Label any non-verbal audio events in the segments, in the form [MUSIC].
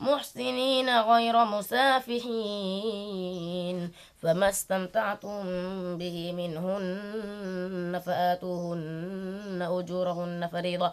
محسنين غير مسافحين. فما استمتعتم به منهن فآتوهن أجورهن فريضة.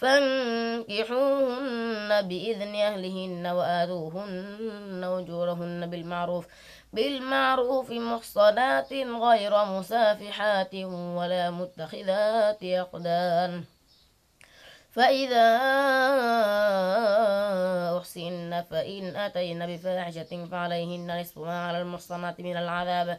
فانكحوهن بإذن أهلهن وآتوهن أجورهن بالمعروف بالمعروف محصنات غير مسافحات ولا متخذات أقدان فإذا أحسن فإن أتين بفاحشة فعليهن نصف ما على المحصنات من العذاب.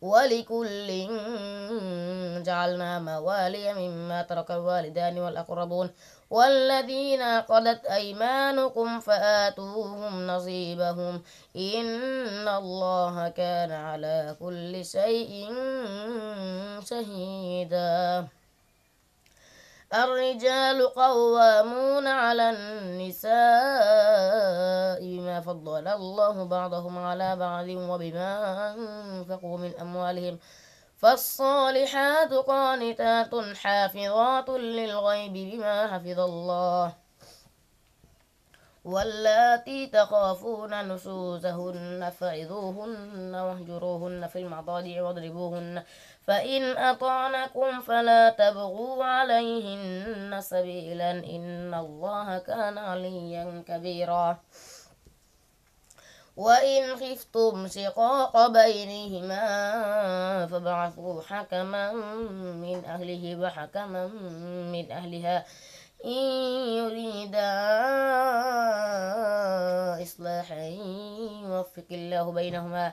ولكل جعلنا موالي مما ترك الوالدان والأقربون والذين قدت أيمانكم فآتوهم نصيبهم. إن الله كان على كل شيء شهيداً. الرجال قوامون على النساء بما فضل الله بعضهم على بعض وبما أنفقوا من أموالهم. فالصالحات قانتات حافظات للغيب بما حفظ الله. واللاتي تخافون نشوزهن فعظوهن واهجروهن في المضاجع واضربوهن. فإن أطعنكم فلا تبغوا عليهن سبيلا إن الله كان عليا كبيرا. وإن خفتم شقاق بينهما فابعثوا حكما من أهله وحكما من أهلها. إن يريدا إصلاحا يوفق الله بينهما.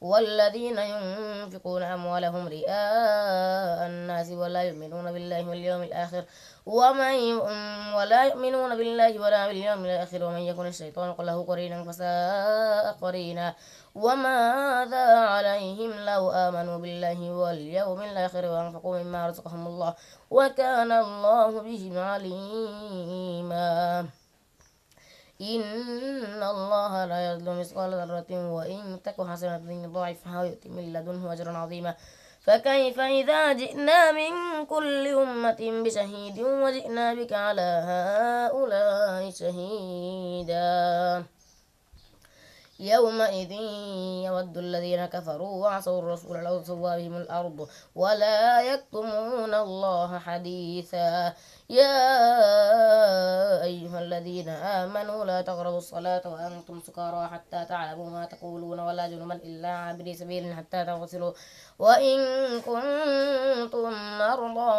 والذين ينفقون أموالهم رئاء الناس ولا يؤمنون بالله واليوم الآخر ومن ولا يؤمنون بالله ولا باليوم الآخر ومن يكن الشيطان له قرينا فساء قرينا وماذا عليهم لو آمنوا بالله واليوم الآخر وأنفقوا مما رزقهم الله وكان الله بهم عليما إن الله لا يظلم مثقال ذرة وإن تك حسنة يضاعفها ويؤتي من لدنه أجرا عظيما. فكيف إذا جئنا من كل أمة بشهيد وجئنا بك على هؤلاء شهيدا؟ يومئذ يود الذين كفروا وعصوا الرسول لو سوى بهم الأرض ولا يكتمون الله حديثا. يا أيها الذين آمنوا لا تقربوا الصلاة وأنتم سكارى حتى تعلموا ما تقولون ولا جنبا إلا عابري سبيل حتى تغسلوا. وإن كنتم مرضى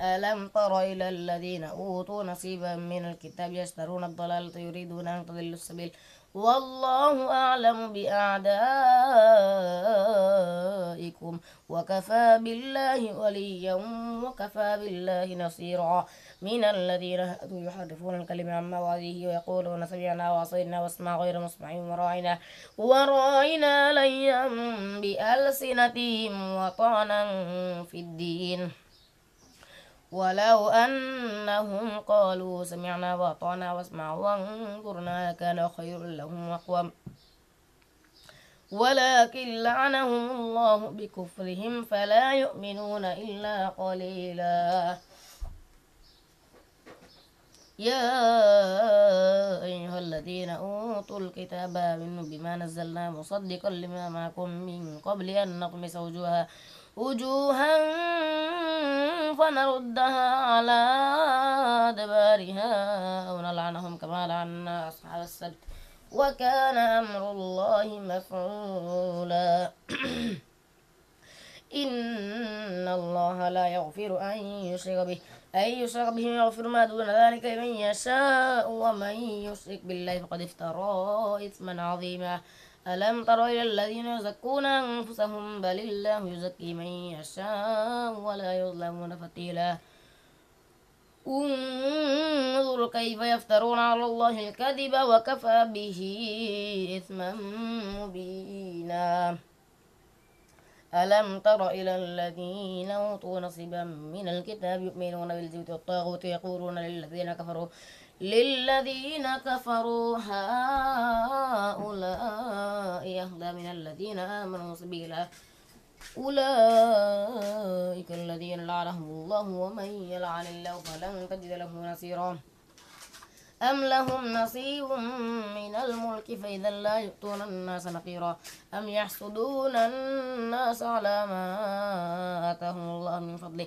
ألم تر إلى الذين أوتوا نصيبا من الكتاب يشترون الضلالة يريدون أن تضلوا السبيل؟ والله أعلم بأعدائكم. وكفى بالله وليا وكفى بالله نصيرا. من الذين هادوا يحرفون الكلمة عن مواضيه ويقولون سمعنا وعصينا واسمع غير مسمع وراعنا وراعنا ليا بألسنتهم وطعنا في الدين. ولو أنهم قالوا سمعنا وأطعنا واسمعوا وانظرنا كان خير لهم وأقوم. ولكن لعنهم الله بكفرهم فلا يؤمنون إلا قليلا. يا أيها الذين أوتوا الكتاب آمنوا بما نزلنا مصدقا لما معكم من قبل أن نطمس وجوها وجوها فنردها على أدبارها أو نلعنهم كما لعنا أصحاب السبت. وكان أمر الله مفعولا. [CLEARS THROAT] إن الله لا يغفر أن يشرك به. أن يشرك به يغفر ما دون ذلك لمن يشاء ومن يشرك بالله فقد افترى إثما عظيما. ألم تر إلى الذين يزكون أنفسهم بل الله يزكي من يشاء ولا يظلمون فتيلا. انظر كيف يفترون على الله الكذب وكفى به إثما مبينا. ألم تر إلى الذين أوتوا نصيبا من الكتاب يؤمنون بالجبت والطاغوت يقولون للذين كفروا للذين كفروا هؤلاء يهدى من الذين آمنوا سبيلا. أولئك الذين لعنهم الله ومن يلعن الله فلن تجد له نصيرا. أم لهم نصيب من الملك فإذا لا يؤتون الناس نقيرا. أم يحسدون الناس على ما آتاهم الله من فضله.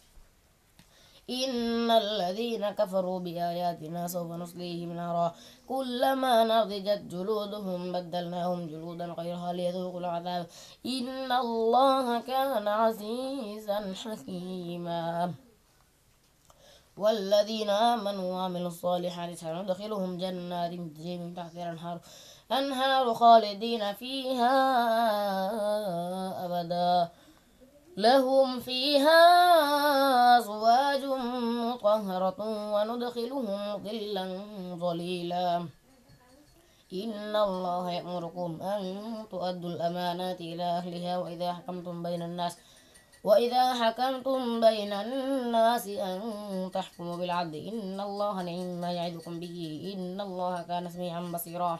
إن الذين كفروا بآياتنا سوف نصليهم نارا كلما نضجت جلودهم بدلناهم جلودا غيرها ليذوقوا العذاب. إن الله كان عزيزا حكيما. والذين آمنوا وعملوا الصالحات سندخلهم جنات تجري من تحتها الأنهار أنهار خالدين فيها أبدا. لهم فيها أزواج مطهرة وندخلهم ظلا ظليلا. إن الله يأمركم أن تؤدوا الأمانات إلى أهلها وإذا حكمتم بين الناس وإذا حكمتم بين الناس أن تحكموا بالعدل. إن الله نعم ما يعدكم به. إن الله كان سميعا بصيرا.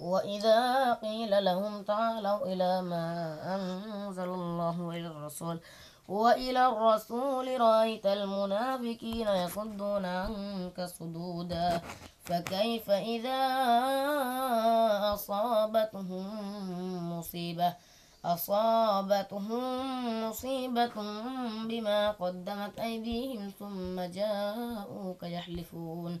وإذا قيل لهم تعالوا إلى ما أنزل الله إلى الرسول وإلى الرسول رأيت المنافقين يصدون عنك صدودا فكيف إذا أصابتهم مصيبة أصابتهم مصيبة بما قدمت أيديهم ثم جاءوك يحلفون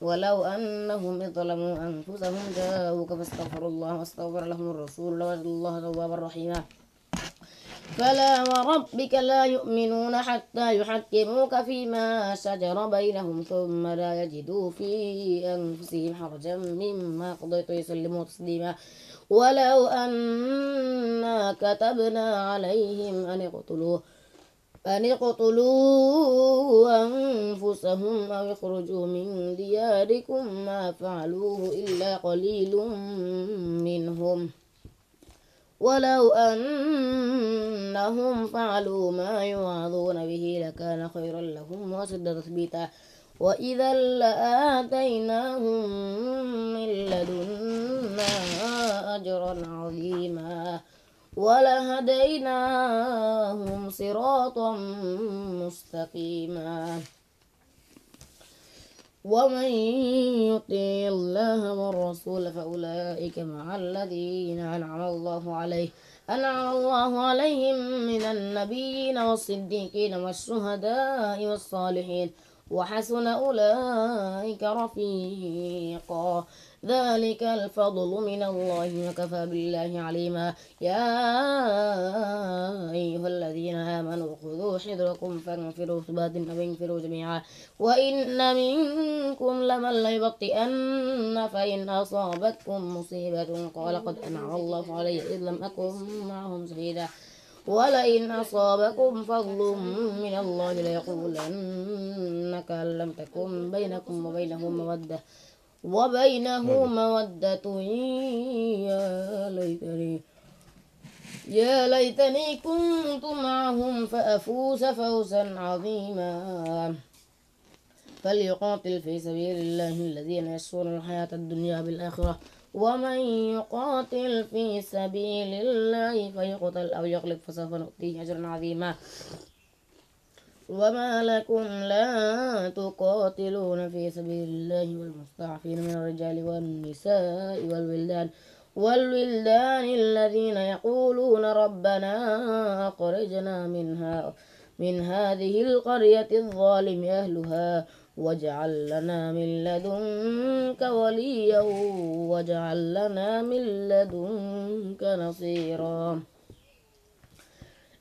ولو أنهم ظلموا أنفسهم جاءوك فاستغفروا الله واستغفر لهم الرسول لوجدوا الله توابا رحيما. فلا وربك لا يؤمنون حتى يحكموك فيما شجر بينهم ثم لا يجدوا في أنفسهم حرجا مما قضيت ويسلموا تسليما. ولو أنا كتبنا عليهم أن اقتلوا أن اقتلوا أنفسهم أو يخرجوا من دياركم ما فعلوه إلا قليل منهم. ولو أنهم فعلوا ما يوعظون به لكان خيرا لهم وشد تثبيتا. وإذا لآتيناهم من لدنا أجرا عظيما. ولهديناهم صراطا مستقيما. ومن يطيع الله والرسول فأولئك مع الذين أنعم الله عليه أنعم الله عليهم من النبيين والصديقين والشهداء والصالحين وحسن أولئك رفيقا. ذلك الفضل من الله وكفى بالله عليما. يا أيها الذين آمنوا خذوا حذركم فانفروا ثبات أو انفروا جميعا. وإن منكم لمن ليبطئن فإن أصابتكم مصيبة قال قد أنعم الله علي إذ لم أكن معهم شهيدا. ولئن أصابكم فضل من الله ليقولن كأن لم تكن بينكم وبينه مودة. وبينه مودة. يا ليتني يا ليتني كنت معهم فأفوز فوزا عظيما. فليقاتل في سبيل الله الذين يشرون الحياة الدنيا بالآخرة. ومن يقاتل في سبيل الله فيقتل أو يغلب فسوف نؤتيه أجرا عظيما. وما لكم لا تقاتلون في سبيل الله والمستعفين من الرجال والنساء والولدان والولدان الذين يقولون ربنا أخرجنا منها من هذه القرية الظالم أهلها واجعل لنا من لدنك وليا واجعل لنا من لدنك نصيرا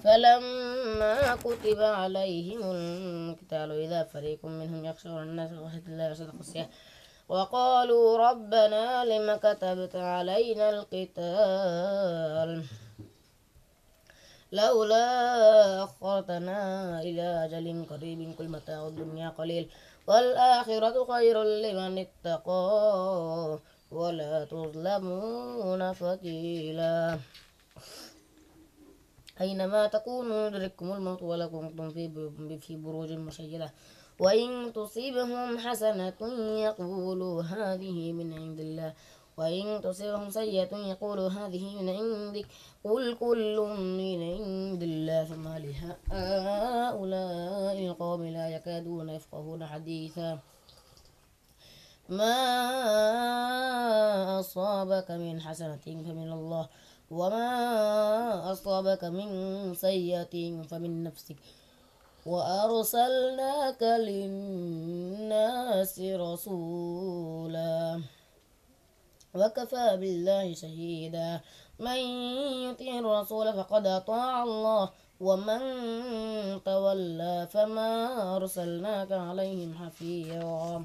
فلما كتب عليهم القتال إذا فريق منهم يخشون الناس خشية الله صدق السياح وقالوا ربنا لم كتبت علينا القتال؟ لولا أخرتنا إلى أجل قريب كل متاع الدنيا قليل. والآخرة خير لمن اتقى ولا تظلمون فتيلا. أينما تكونوا يدرككم الموت ولو كنتم في بروج مشيدة. وإن تصيبهم حسنة يقولوا هذه من عند الله. وإن تصبهم سيئة يقولوا هذه من عندك. قل كل من عند الله فما لهؤلاء القوم لا يكادون يفقهون حديثا. ما أصابك من حسنة فمن الله. وما أصابك من سيئة فمن نفسك وأرسلناك للناس رسولا وكفى بالله شهيدا من يطيع الرسول فقد أطاع الله ومن تولى فما أرسلناك عليهم حفيظا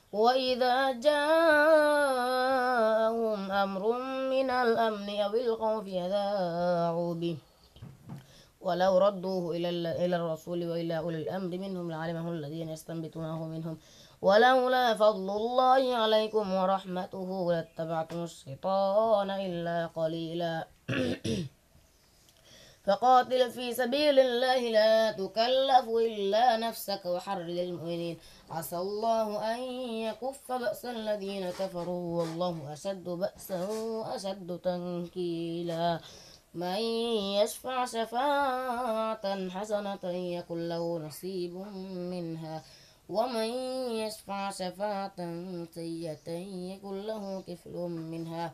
وإذا جاءهم أمر من الأمن أو الخوف يذاعوا به. ولو ردوه إلى إلى الرسول وإلى أولي الأمر منهم لعلمه الذين يستنبطونه منهم. ولولا فضل الله عليكم ورحمته لاتبعتم الشيطان إلا قليلا. [CLEARS THROAT] فقاتل في سبيل الله لا تكلف إلا نفسك وحرر المؤمنين. عسى الله أن يكف بأس الذين كفروا والله أشد بأسا وأشد تنكيلا. من يشفع شفاعة حسنة يكن له نصيب منها. ومن يشفع شفاعة سيئة يكن له كفل منها.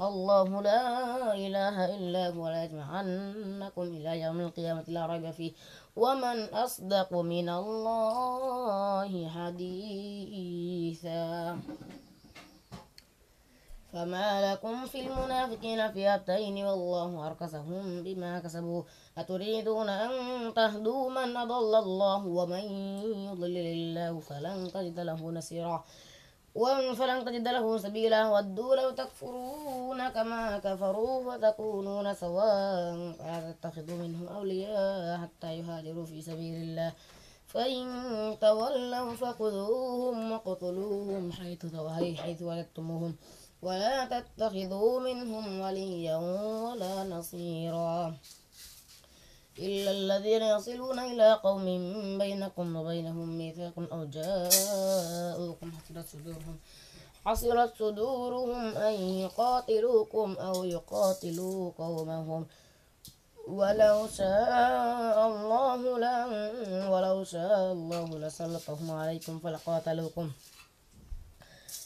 الله لا إله إلا هو لا يجمعنكم إلى يوم القيامة لا ريب فيه. ومن أصدق من الله حديثا. فما لكم في المنافقين فئتين والله أركسهم بما كسبوا. أتريدون أن تهدوا من أضل الله ومن يضلل الله فلن تجد له نصيرا. فلن تجد له سبيلا ودوا لو تكفرون كما كفروا فتكونون سواء. فلا تتخذوا منهم أولياء حتى يهاجروا في سبيل الله. فإن تولوا فخذوهم وقتلوهم حيث حيث وجدتموهم ولا تتخذوا منهم وليا ولا نصيرا. إلا الذين يصلون إلى قوم بينكم وبينهم ميثاق أو جاءوكم حصلت صدورهم. حصلت صدورهم أن يقاتلوكم أو يقاتلوا قومهم. ولو شاء الله لن ولو شاء الله لسلطهم عليكم فلقاتلوكم.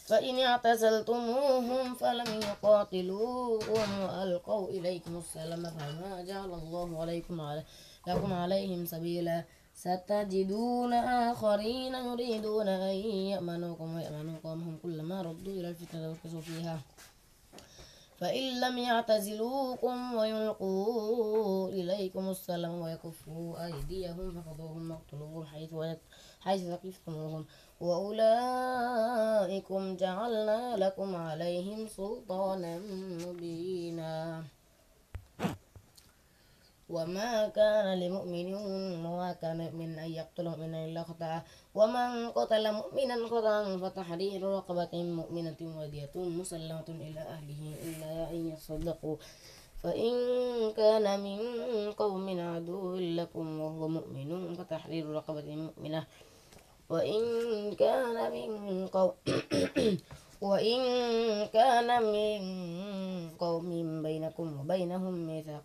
فإن اعتزلتموهم فلم يقاتلوكم وألقوا إليكم السلام فما جعل الله عليكم علي لكم عليهم سبيلا. ستجدون آخرين يريدون أن يأمنوكم ويأمنوا قومهم كلما ردوا إلى الفتنة اركزوا فيها. فإن لم يعتزلوكم ويلقوا إليكم السلام ويكفوا أيديهم فخذوهم واقتلوهم حيث حيث ثقفتموهم. وأولئكم جعلنا لكم عليهم سلطانا مبينا. وما كان لمؤمن وما كان من أن يقتل مؤمنا إلا خطأ ومن قتل مؤمنا خطأ فتحرير رقبة مؤمنة ودية مسلمة إلى أهله إلا أن يصدقوا. فإن كان من قوم عدو لكم وهو مؤمن فتحرير رقبة مؤمنة. وإن كان من قوم [COUGHS] وإن كان من قوم بينكم وبينهم ميثاق.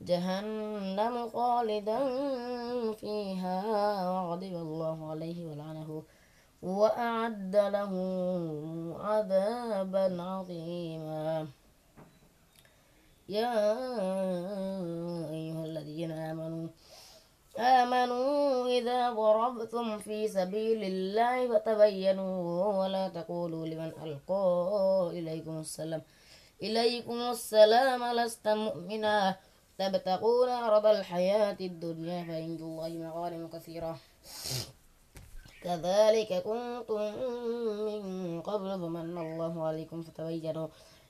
جهنم خالدا فيها وغضب الله عليه ولعنه وأعد له عذابا عظيما. يا أيها الذين آمنوا آمنوا إذا ضربتم في سبيل الله فتبينوا ولا تقولوا لمن ألقى إليكم السلام. إليكم السلام لست مؤمنا. تبتغون عرض الحياة الدنيا فعند الله مغانم كثيرة. كذلك كنتم من قبل فمن الله عليكم فتبينوا.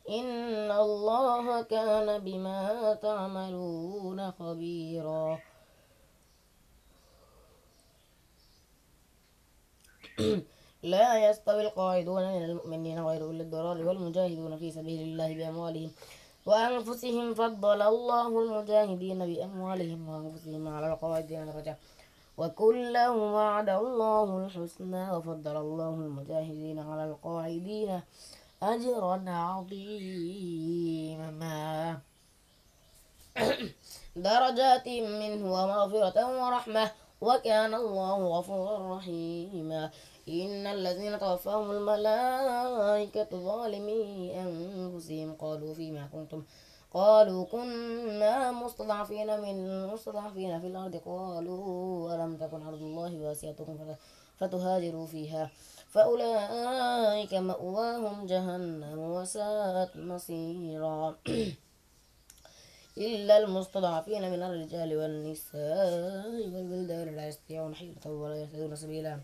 إن الله كان بما تعملون خبيرا. لا يستوي القاعدون من المؤمنين غير أولي الضرار والمجاهدون في سبيل الله بأموالهم. وأنفسهم فضل الله المجاهدين بأموالهم وأنفسهم على القاعدين درجة وكلا وعد الله الحسنى وفضل الله المجاهدين على القاعدين أجرا عظيما. [COUGHS] درجات منه ومغفرة ورحمة. وكان الله غفورا رحيما. إن الذين توفاهم الملائكة ظالمي أنفسهم. قالوا فيما كنتم قالوا كنا مستضعفين من مستضعفين في الأرض. قالوا ألم تكن أرض الله واسعة فتهاجروا فيها. فأولئك مأواهم جهنم وساءت مصيرا. [CLEARS THROAT] إلا المستضعفين من الرجال والنساء والولدان لا يستطيعون حيلة ولا يهتدون سبيلا.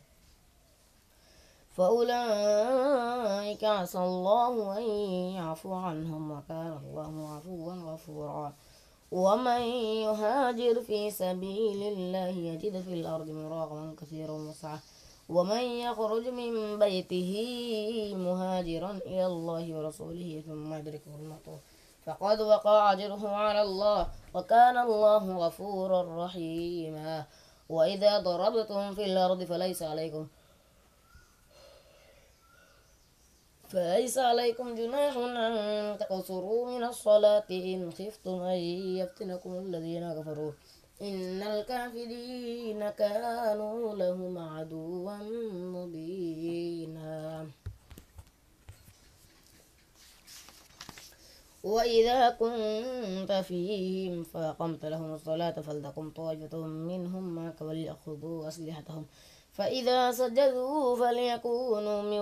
فأولئك عسى الله أن يعفو عنهم وكان الله عفوا غفورا. ومن يهاجر في سبيل الله يجد في الأرض مراغما كثيرا وسعة. ومن يخرج من بيته مهاجرا إلى الله ورسوله ثم يدركه الموت. فقد وقع أجره على الله وكان الله غفورا رحيما. وإذا ضربتم في الأرض فليس عليكم فليس عليكم جناح أن تقصروا من الصلاة إن خفتم أن يفتنكم الذين كفروا. إن الكافرين كانوا لهم عدوا مبينا. وإذا كنت فيهم فأقمت لهم الصلاة فلتقم طائفة منهم معك وليأخذوا أسلحتهم. فإذا سجدوا فليكونوا من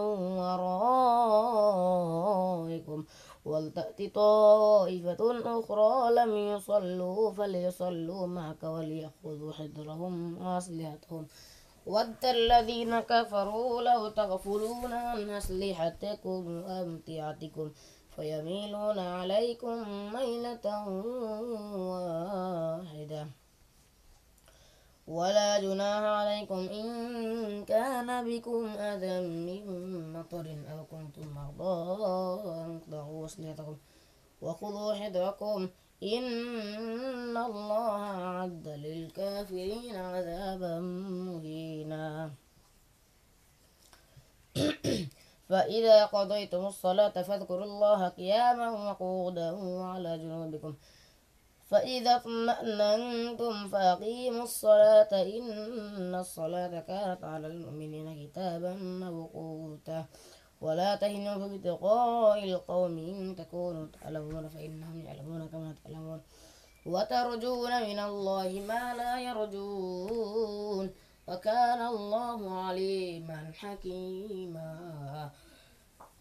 ورائكم. ولتأت طائفة أخرى لم يصلوا فليصلوا معك وليأخذوا حذرهم وأسلحتهم. ود الذين كفروا لو تغفلون عن أسلحتكم وأمتعتكم فيميلون عليكم ميلة واحدة. ولا جناح عليكم إن كان بكم أذى من مطر أو كنتم مرضى أن تضعوا وخذوا حذركم. إن الله أعد للكافرين عذابا مهينا. فإذا قضيتم الصلاة فاذكروا الله قياما وقودا وعلى جنوبكم. فإذا اطمأننتم فأقيموا الصلاة. إن الصلاة كانت على المؤمنين كتابا موقوتا. ولا تهنوا في ابتغاء القوم إن تكونوا تعلمون فإنهم يعلمون كما تعلمون. وترجون من الله ما لا يرجون. وكان الله عليما حكيما.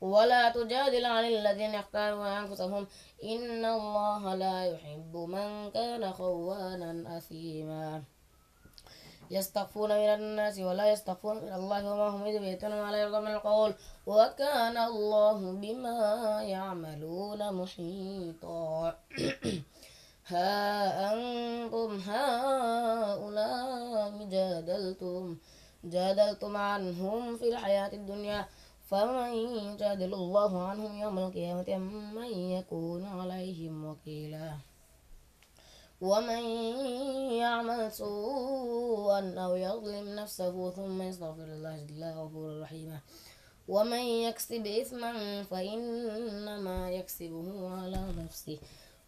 ولا تجادل عن الذين يختارون أنفسهم. إن الله لا يحب من كان خوانا أثيما. يستخفون من الناس ولا يستخفون من الله وما هم يثبتون ما لا يرضى من القول. وكان الله بما يعملون محيطا. [CLEARS THROAT] ها أنتم هؤلاء جادلتم. جادلتم عنهم في الحياة الدنيا. فمن يجادل الله عنهم يوم القيامة من يكون عليهم وكيلا. ومن يعمل سوءا أو يظلم نفسه ثم يستغفر الله الله غفورا رحيما. ومن يكسب إثما فإنما يكسبه على نفسه.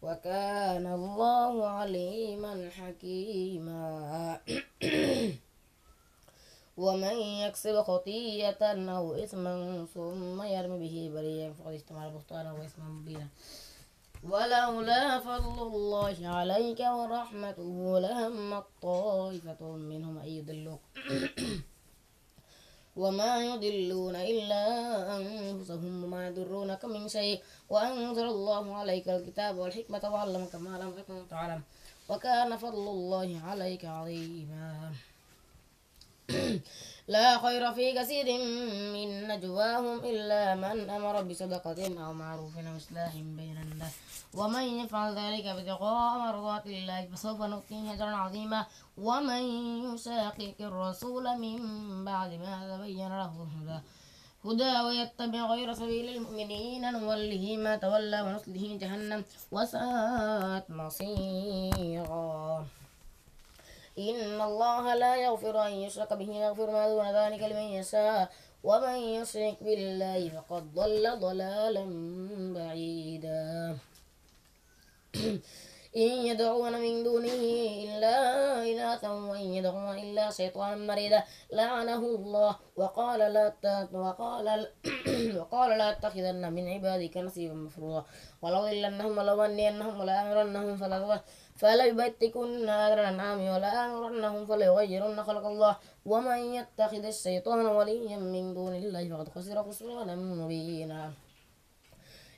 وكان الله عليما حكيما. [CLEARS THROAT] ومن يكسب خطيئة أو إثما ثم يرمي به بريئا فقد اجتمع بهتانا وإثما مبينا. ولولا فضل الله عليك ورحمته لهم طائفة منهم أن يضلوك. [COUGHS] وما يضلون إلا أنفسهم وما يضرونك من شيء. وأنزل الله عليك الكتاب والحكمة وعلمك ما لم تكن تعلم. وكان فضل الله عليك عظيما. لا خير في كثير من نجواهم إلا من أمر بصدقة أو معروف أو إصلاح بين الناس. ومن يفعل ذلك ابتغاء مرضات الله فسوف نؤتيه أجرا عظيما. ومن يشاقق الرسول من بعد ما تبين له الهدى هدى ويتبع غير سبيل المؤمنين نوله ما تولى ونصله جهنم وساءت مصيرا. إن الله لا يغفر أن يشرك به ويغفر ما دون ذلك لمن يشاء ومن يشرك بالله فقد ضل ضلالا بعيدا. [CLEARS THROAT] إن يدعون من دونه إلا إناثا وإن يدعون إلا شيطانا مريدا. لعنه الله وقال لا وقال [CLEARS THROAT] وقال لا أتخذن من عبادك نصيبا مفروضا. ولو إلنهم ولو أنينهم ولا أمرنهم فلا فليبتكن أجر الأنعام ولآمرنهم فليغيرن خلق الله. ومن يتخذ الشيطان وليا من دون الله فقد خسر خسرانا مبينا.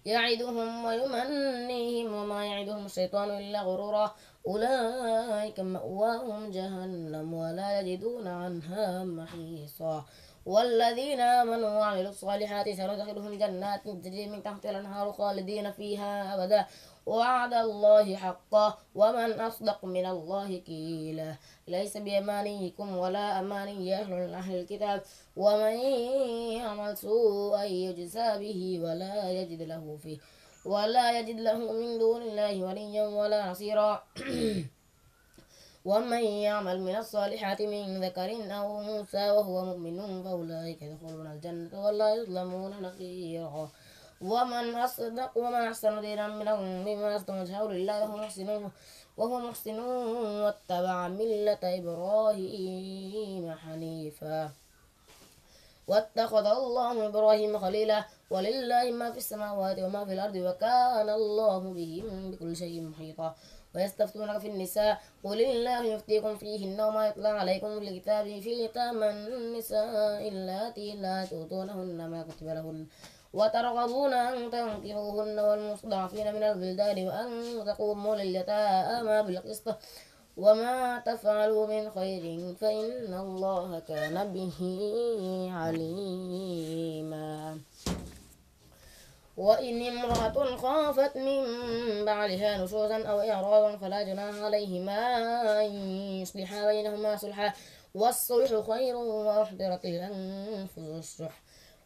يعدهم ويمنيهم وما يعدهم الشيطان إلا غرورا. أولئك مأواهم جهنم ولا يجدون عنها محيصا. والذين آمنوا وعملوا الصالحات سندخلهم جنات تجري من تحت الأنهار خالدين فيها أبدا. وعد الله حقا ومن أصدق من الله كيلا ليس بأمانيكم ولا أماني أهل أهل الكتاب. ومن يعمل سوءا يجزى به ولا يجد له فيه ولا يجد له من دون الله وليا ولا نصيرا. [CLEARS THROAT] ومن يعمل من الصالحات من ذكر أو أنثى وهو مؤمن فأولئك يدخلون الجنة ولا يظلمون نقيرا. ومن أصدق ومن أحسن دينا من ممن أصدق وجهه لله وهو محسن وهو محسن واتبع ملة إبراهيم حنيفا. واتخذ الله إبراهيم خليلا ولله ما في السماوات وما في الأرض وكان الله بهم بكل شيء محيطا. ويستفتونك في النساء قل الله يفتيكم فيهن وما يطلع عليكم في الكتاب في يتامى النساء اللاتي لا تؤتونهن ما كتب لهن. وترغبون أن تنكحوهن والمستضعفين من البلدان وأن تقوموا لليتامى بالقسط وما تفعلوا من خير فإن الله كان به عليما. وإن امرأة خافت من بعلها نشوزا أو إعراضا فلا جناح عليهما أن يصلحا بينهما صلحا والصلح خير وأحضرت الأنفس الشح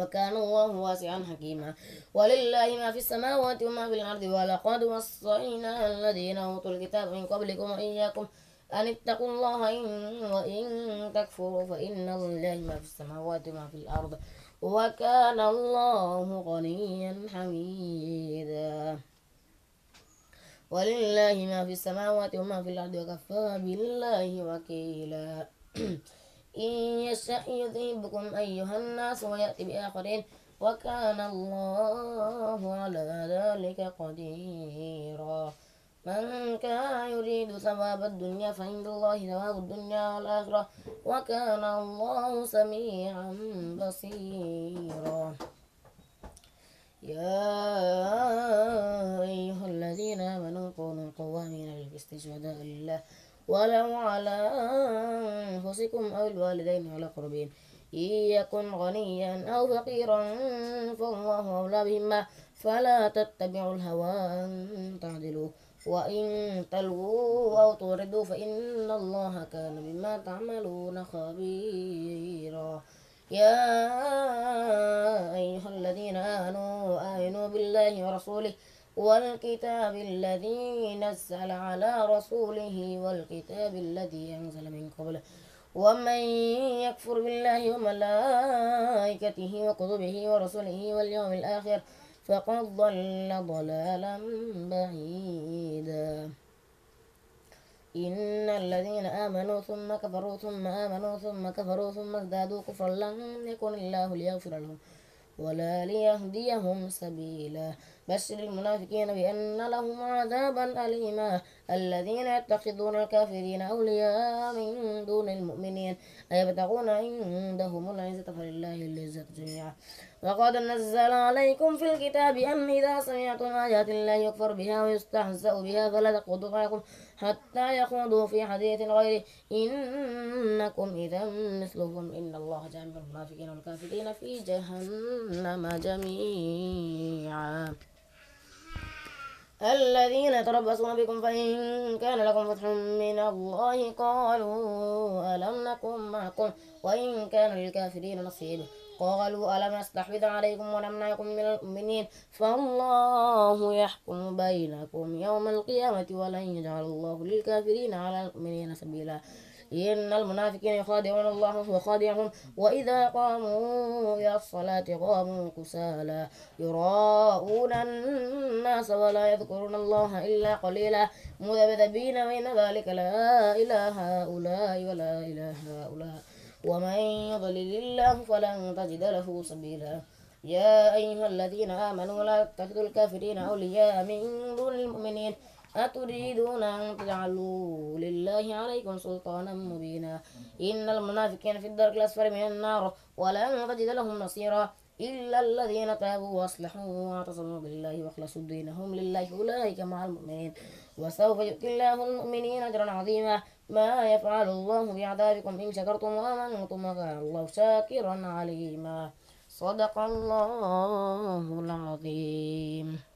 وكان الله واسعا حكيما. ولله ما في السماوات وما في الأرض ولقد وصينا الذين أوتوا الكتاب من قبلكم وإياكم أن اتقوا الله إن وإن تكفروا فإن لله ما في السماوات وما في الأرض. وكان الله غنيا حميدا. ولله ما في السماوات وما في الأرض وكفى بالله وكيلا. إن يشأ يذهبكم أيها الناس ويأتي بآخرين وكان الله على ذلك قديرا. من كان يريد ثواب الدنيا فعند الله ثواب الدنيا والآخرة وكان الله سميعا بصيرا. يا أيها الذين آمنوا كونوا قوامين بالقسط شهداء لله ولو على أنفسكم أو الوالدين والأقربين إن يكن غنيا أو فقيرا فالله أولى بهما. فلا تتبعوا الهوى أن تعدلوا. وإن تلووا أو توردوا فإن الله كان بما تعملون خبيرا. يا أيها الذين آمنوا آمنوا بالله ورسوله والكتاب الذي نزل على رسوله والكتاب الذي أنزل من قبله ومن يكفر بالله وملائكته وكتبه ورسله واليوم الآخر فقد ضل ضلالا بعيدا. إن الذين آمنوا ثم كفروا ثم آمنوا ثم كفروا ثم ازدادوا كفرا لن يكن الله ليغفر لهم. ولا ليهديهم سبيلا. بشر المنافقين بأن لهم عذابا أليما. الذين يتخذون الكافرين أولياء من دون المؤمنين. أيبتغون عندهم العزة فلله العزة جميعا. وقد نزل عليكم في الكتاب أن إذا سمعتم آيات الله يكفر بها ويستهزأ بها فلا تقعدوا معكم حتى يخوضوا في حديث غيره إنكم إذا مثلهم إن الله جامع المنافقين والكافرين في جهنم جميعا. الذين يتربصون بكم فإن كان لكم فتح من الله قالوا ألم نكن معكم وإن كان للكافرين نصيب. قالوا ألم نستحوذ عليكم ونمنعكم من المؤمنين؟ فالله يحكم بينكم يوم القيامة ولن يجعل الله للكافرين على المؤمنين سبيلا. إن المنافقين يخادعون الله وهو خادعهم وإذا قاموا إلى الصلاة قاموا كسالى يراءون الناس ولا يذكرون الله إلا قليلا. مذبذبين بين ذلك لا إله هؤلاء ولا إله هؤلاء. ومن يضلل الله فلن تجد له سبيلا. يا أيها الذين آمنوا لا تتخذوا الكافرين أولياء من دون المؤمنين. أتريدون أن تجعلوا لله عليكم سلطانا مبينا. إن المنافقين في الدرك الأسفل من النار ولن تجد لهم نصيرا. إلا الذين تابوا وأصلحوا واعتصموا بالله وأخلصوا دينهم لله أولئك مع المؤمنين. وسوف يؤتي الله المؤمنين أجرا عظيما. ما يفعل الله بعذابكم إن شكرتم وآمنتم وكان الله شاكرا عليما. صدق الله العظيم.